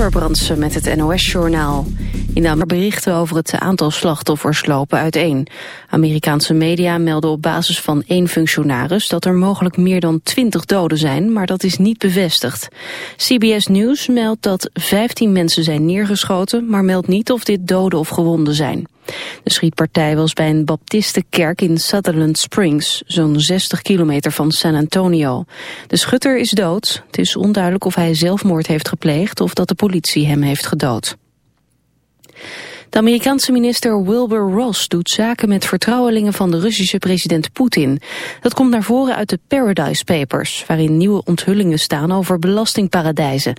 Amber Brandsen met het NOS-journaal. In de berichten over het aantal slachtoffers lopen uiteen. Amerikaanse media melden op basis van één functionaris... dat er mogelijk meer dan 20 doden zijn, maar dat is niet bevestigd. CBS News meldt dat 15 mensen zijn neergeschoten... maar meldt niet of dit doden of gewonden zijn. De schietpartij was bij een baptistenkerk in Sutherland Springs, zo'n 60 kilometer van San Antonio. De schutter is dood. Het is onduidelijk of hij zelfmoord heeft gepleegd of dat de politie hem heeft gedood. De Amerikaanse minister Wilbur Ross doet zaken met vertrouwelingen van de Russische president Poetin. Dat komt naar voren uit de Paradise Papers, waarin nieuwe onthullingen staan over belastingparadijzen.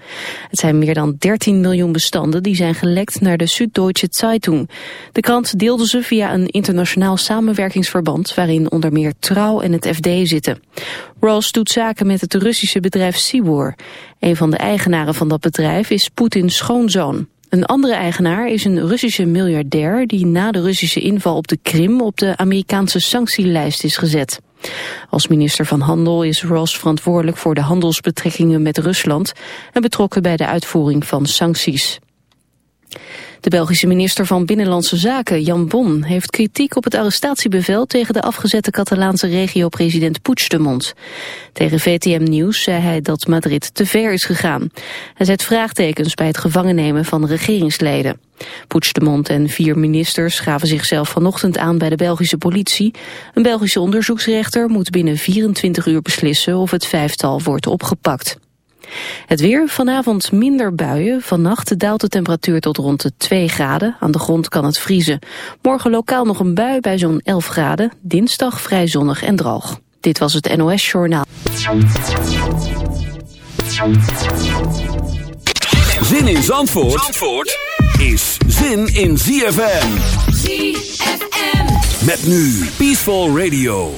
Het zijn meer dan 13 miljoen bestanden die zijn gelekt naar de Süddeutsche Zeitung. De krant deelde ze via een internationaal samenwerkingsverband waarin onder meer Trouw en het FD zitten. Ross doet zaken met het Russische bedrijf Sibor. Een van de eigenaren van dat bedrijf is Poetins schoonzoon. Een andere eigenaar is een Russische miljardair die na de Russische inval op de Krim op de Amerikaanse sanctielijst is gezet. Als minister van Handel is Ross verantwoordelijk voor de handelsbetrekkingen met Rusland en betrokken bij de uitvoering van sancties. De Belgische minister van Binnenlandse Zaken, Jan Bon, heeft kritiek op het arrestatiebevel tegen de afgezette Catalaanse regio-president Puigdemont. Tegen VTM Nieuws zei hij dat Madrid te ver is gegaan. Hij zet vraagtekens bij het gevangennemen van regeringsleden. Puigdemont en vier ministers gaven zichzelf vanochtend aan bij de Belgische politie. Een Belgische onderzoeksrechter moet binnen 24 uur beslissen of het vijftal wordt opgepakt. Het weer, vanavond minder buien. Vannacht daalt de temperatuur tot rond de 2 graden. Aan de grond kan het vriezen. Morgen lokaal nog een bui bij zo'n 11 graden. Dinsdag vrij zonnig en droog. Dit was het NOS Journaal. Zin in Zandvoort, Zandvoort is zin in ZFM. ZFM. Met nu Peaceful Radio.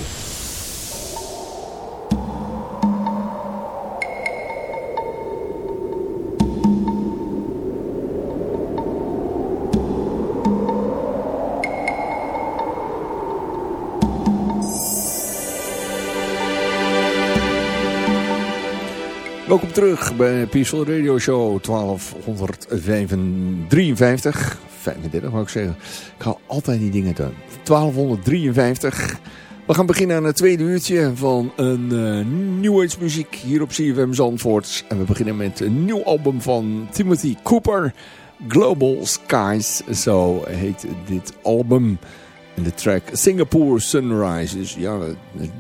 Welkom terug bij Peaceful Radio Show 1253. 35 wou ik zeggen. Ik haal altijd die dingen doen. 1253. We gaan beginnen aan het tweede uurtje van een uh, New Age muziek hier op CFM Zandvoort. En we beginnen met een nieuw album van Timothy Cooper. Global Skies, zo heet dit album. En de track Singapore Sunrise. Dus ja,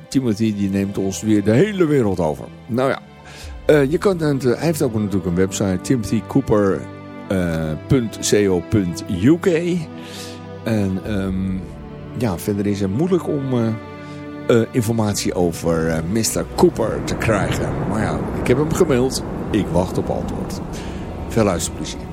Timothy die neemt ons weer de hele wereld over. Nou ja. Uh, je kan het, uh, hij heeft ook natuurlijk een website, timothycooper.co.uk. Uh, en um, ja, verder is het moeilijk om informatie over Mr. Cooper te krijgen. Maar ja, ik heb hem gemaild. Ik wacht op antwoord. Veel luisterplezier.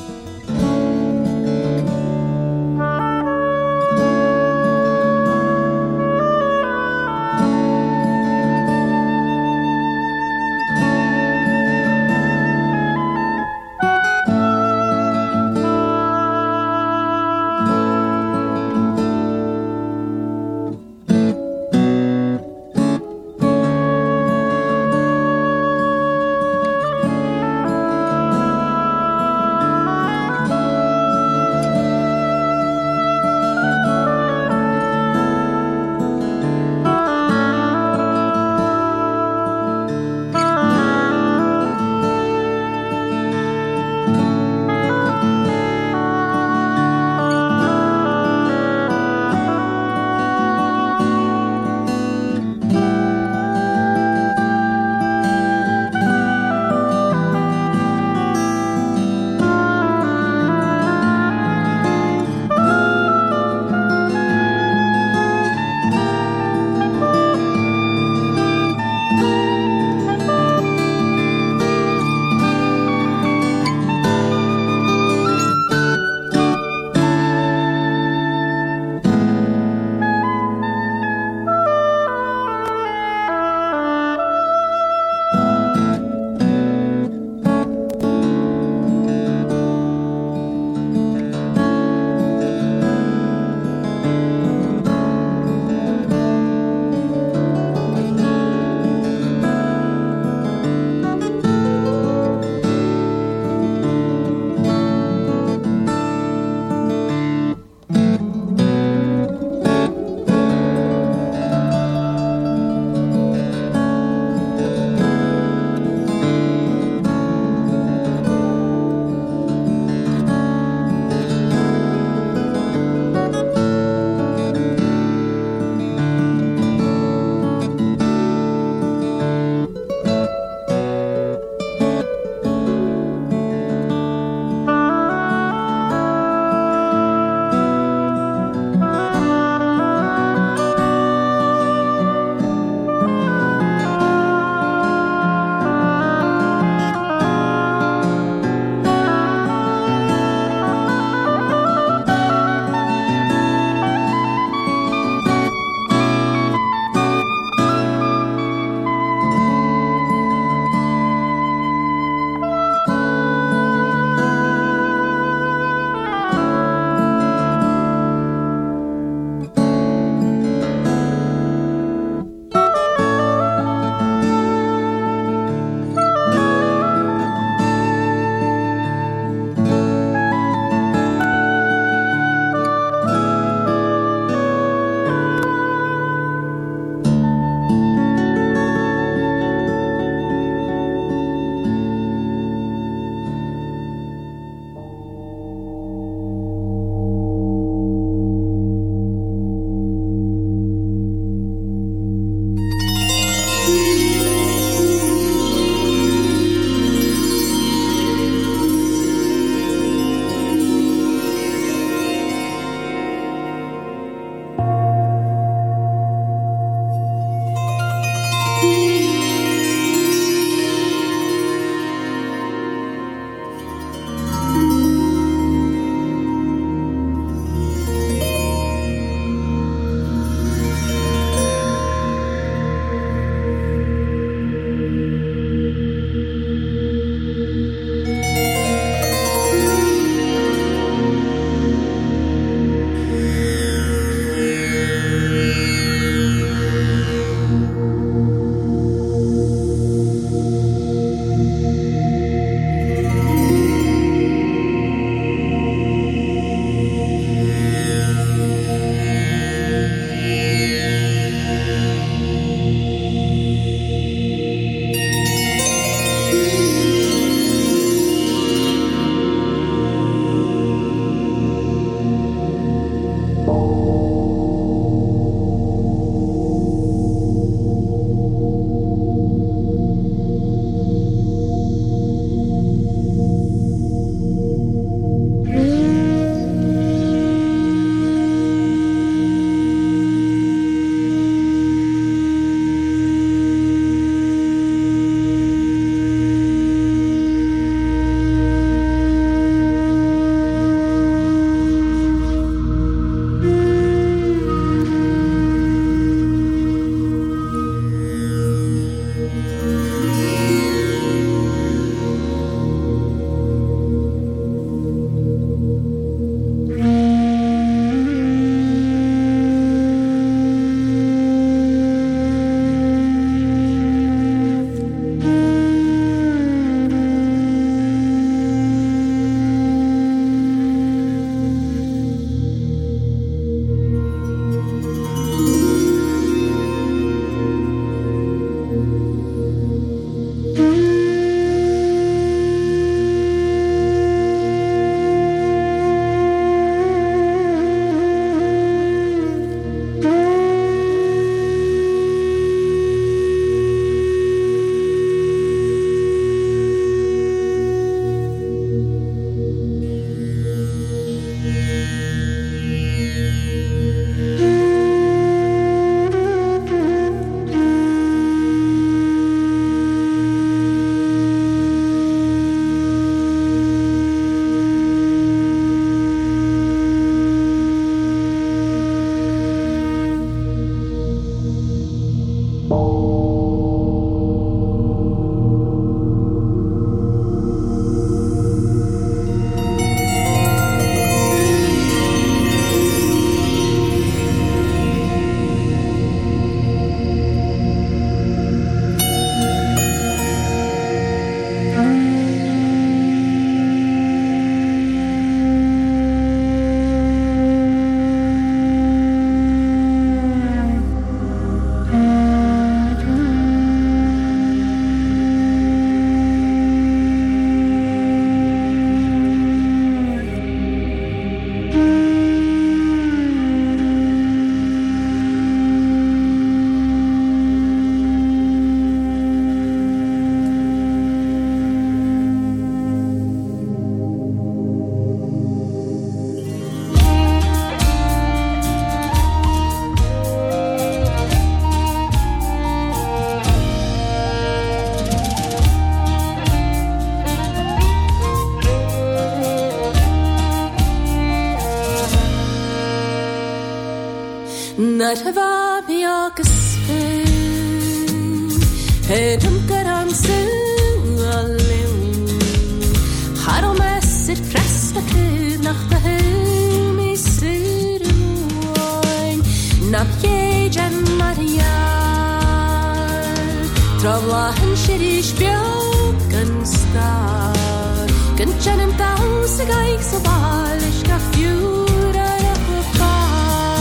Canım tavsi gaik sabalish kafyura rakhfai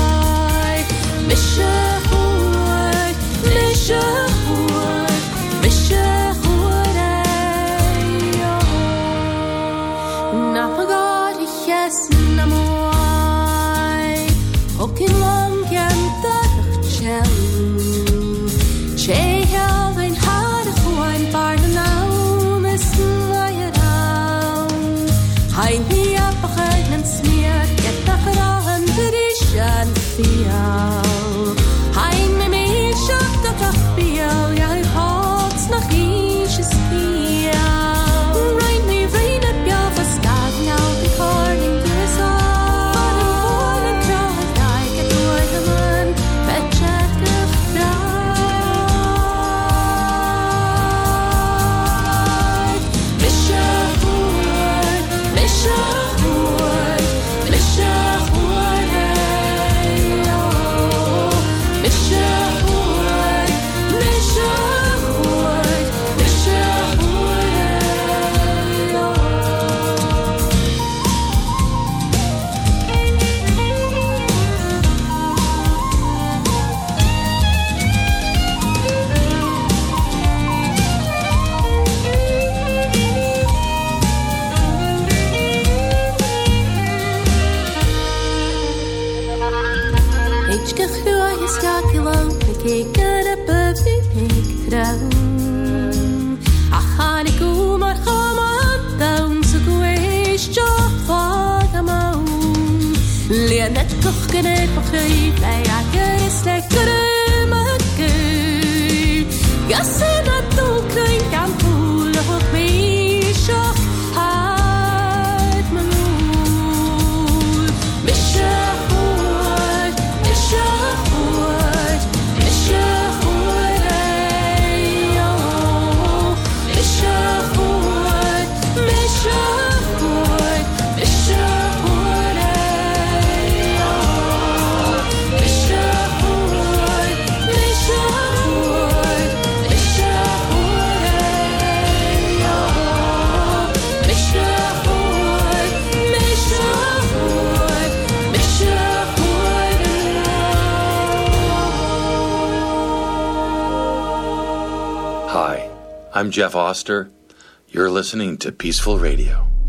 Mission Foster. You're listening to Peaceful Radio.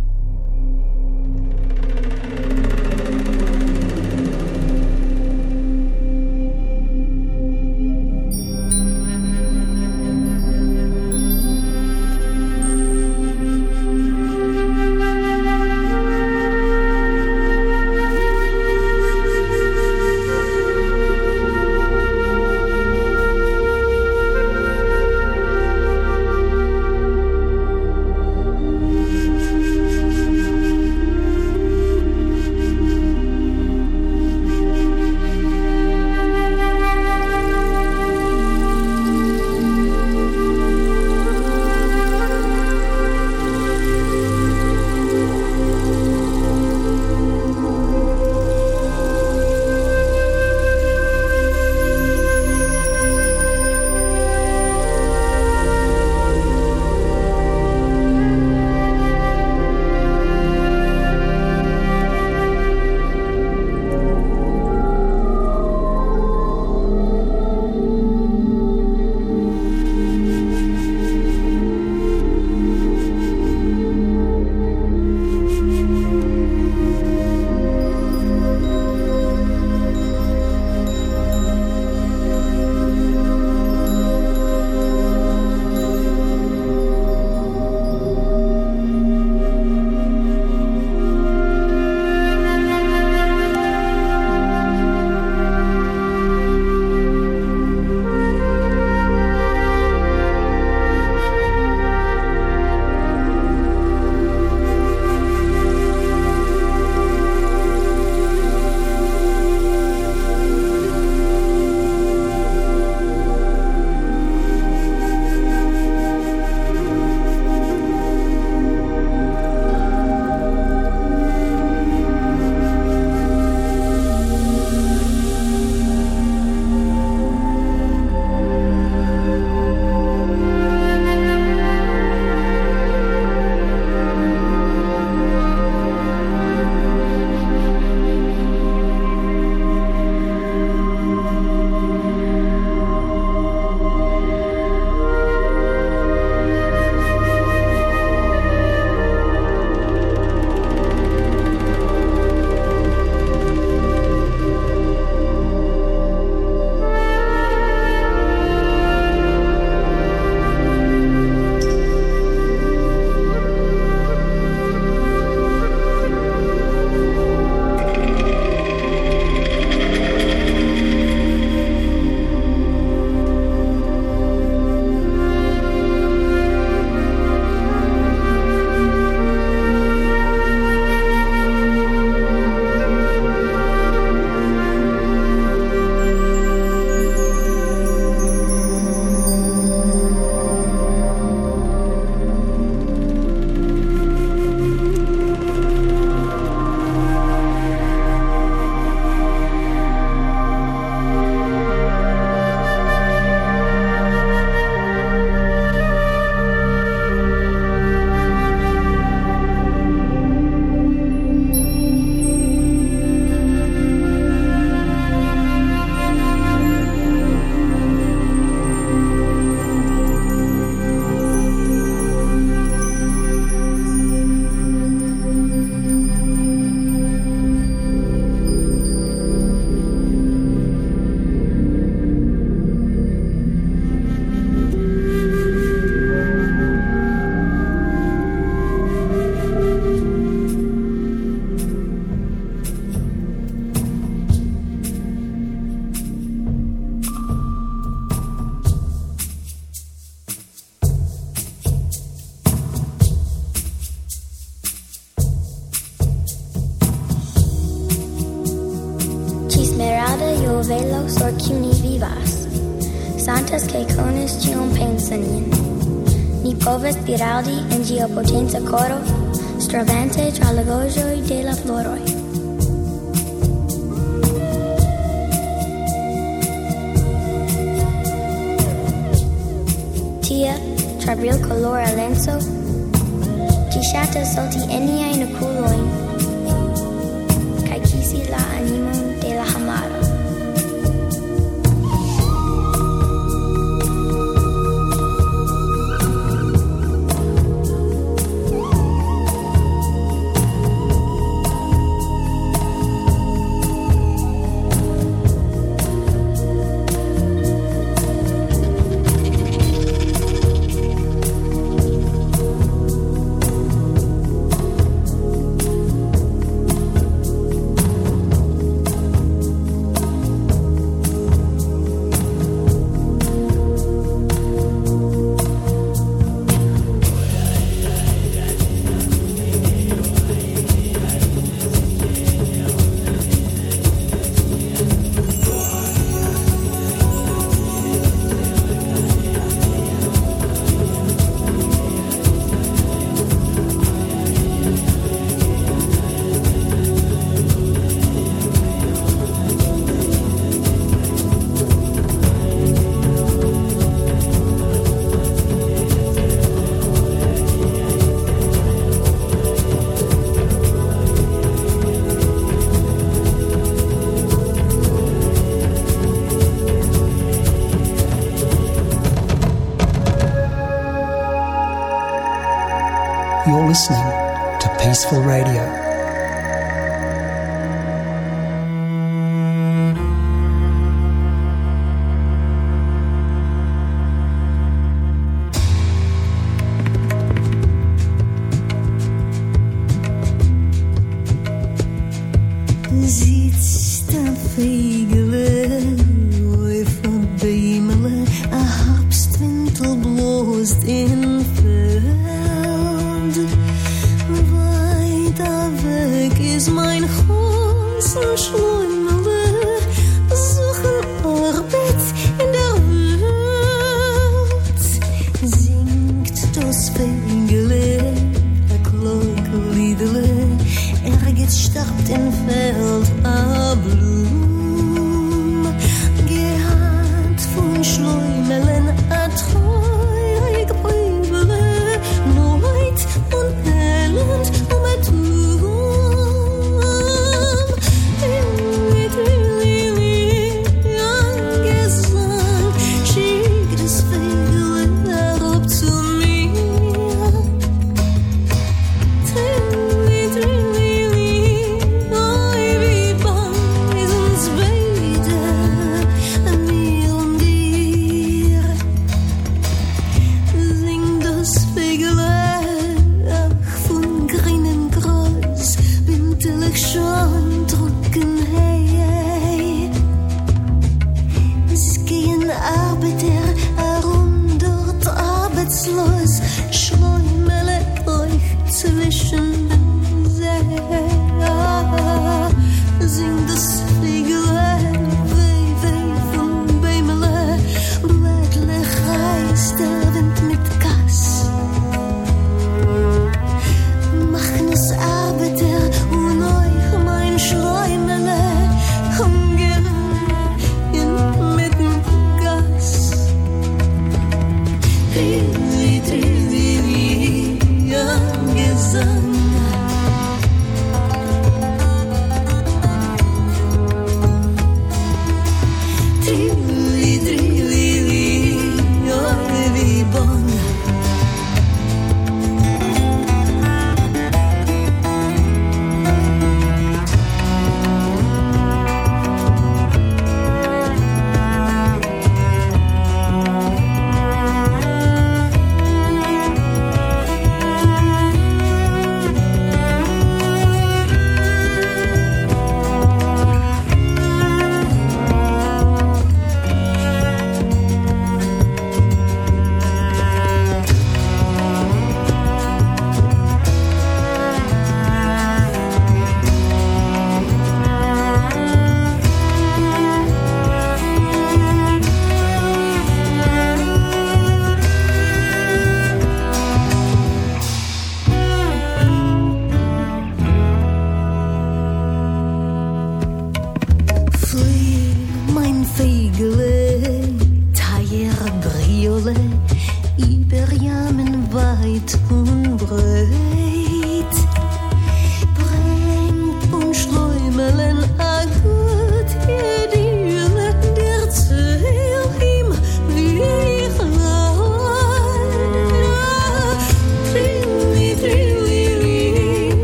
Socorro to Peaceful Radio.